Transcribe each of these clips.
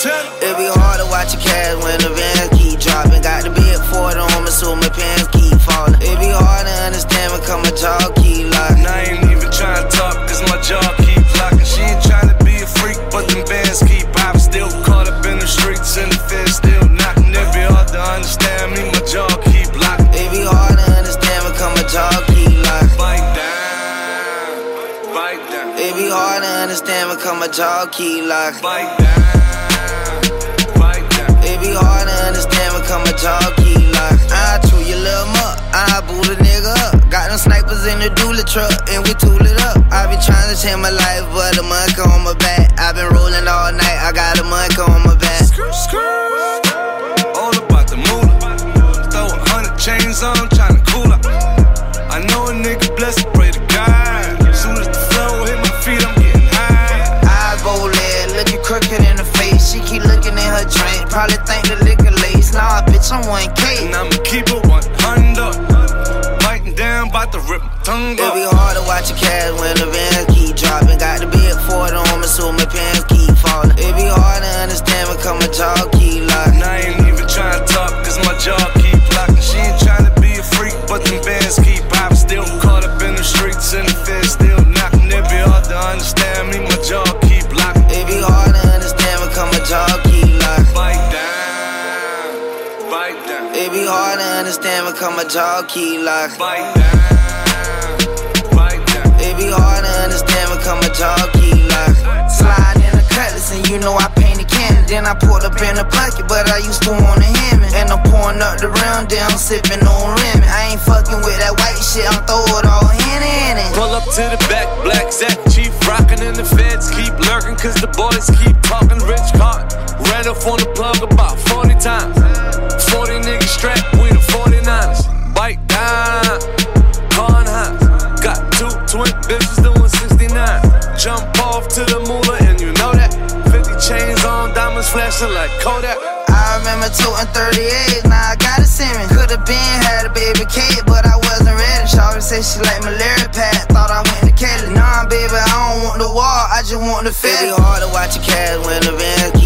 It be hard to watch your cash when the vans keep dropping. Got the big Ford on me, so my pants keep falling. It be hard to understand when come my jaw keep locking. And I ain't even trying to talk, cause my jaw keep locking. She ain't trying to be a freak, but them bands keep popping. Still caught up in the streets, and the feds still knocking. It be hard to understand me, my jaw keep locking. It be hard to understand when come my jaw keep locking. Bite down, bite down, It be hard to understand when come my jaw keep locking. bite down. It be hard to understand when come my jaw keep. I chew your little muck, I boot a nigga up. Got them snipers in the dually truck, and we tool it up. I been trying to change my life, but the monk on my back. I been rolling all night, I got a monk on my back. All probably think the liquor lace. Nah, bitch, I'm 1K. And I'ma keep it 100. Biting down, bout to rip my tongue It be hard to watch your cash when the vans keep dropping. Got the big Ford on me, so my pants be hard to understand when come my jaw keep locking. bite down, bite down. It be hard to understand when come my jaw keep. Slide in the cutlass and you know I paint a cannon. Then I pulled up in a bucket, but I used to want a Hemi. And I'm pouring up the round, then I'm sipping on Remy. I ain't fucking with that white shit, I'm throw it all in in it. Pull up to the back, black Zach, chief rockin' and the feds keep lurking, cause the boys keep talking rich card. Ran up on the plug about twin bitches doing 69. Jump off to the moolah, and you know that. 50 chains on, diamonds flashing like Kodak. I remember toting 38, now I got a Simmons. Could've been had a baby kid, but I wasn't ready. Shawty said she like malaria pad, thought I went to Kelly. Nah, baby, I don't want the wall, I just want the fit. It be hard to watch your cash when the vans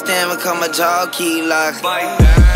understand when come my jaw keep locking.